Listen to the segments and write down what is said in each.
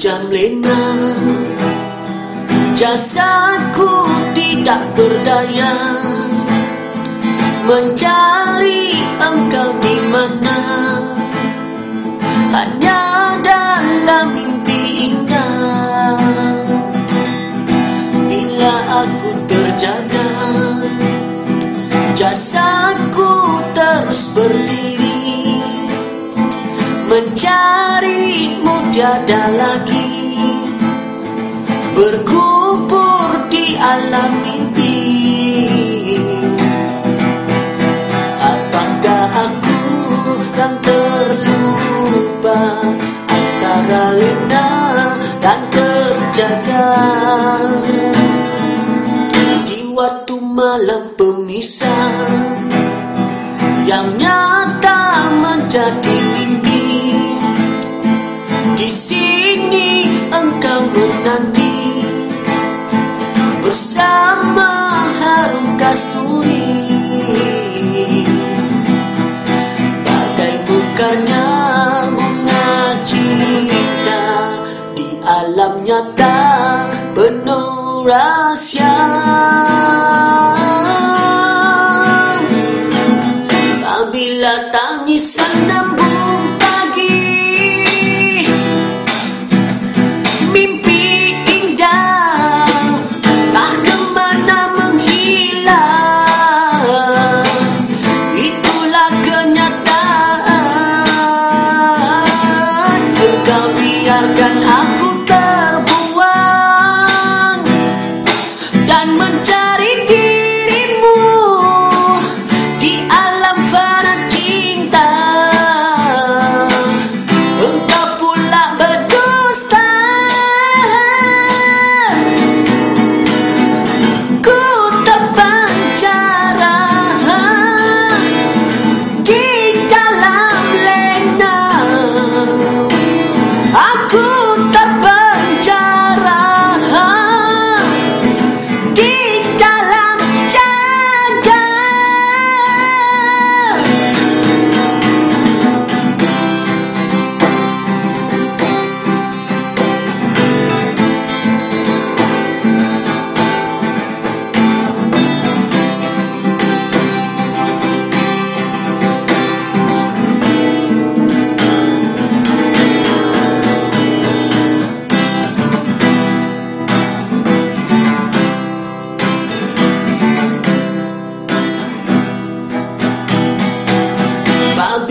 jam lena Jasadku tidak berdaya Mencari engkau di mana. Hanya dalam mimpi indah. Bila aku terjaga Jasadku terus berdiri Mencarimu tiada lagi. Berkubur di alam mimpi. Apakah aku yang terlupa Antara lena dan terjaga? Di waktu malam pemisah Yang nyata menjadi mimpi di sini engkau menanti bersama harum kasturi. Bagai bukannya bunga cinta di alam nyata penuh rahasia. Apabila tangisan nambung Engkau biarkan aku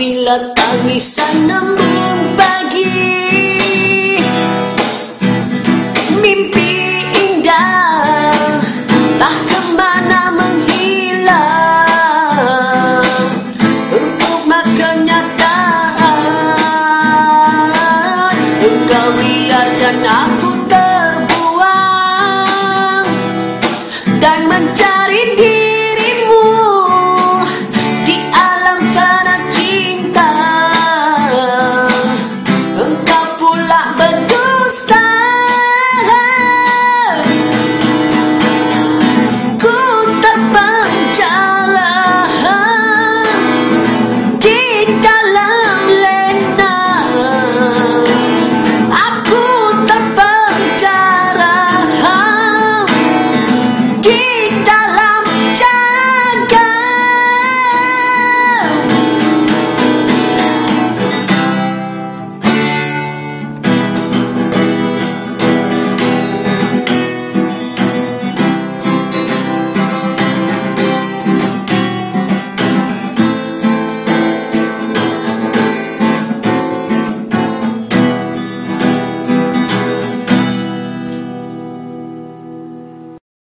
Apabila tangisan nembung pagi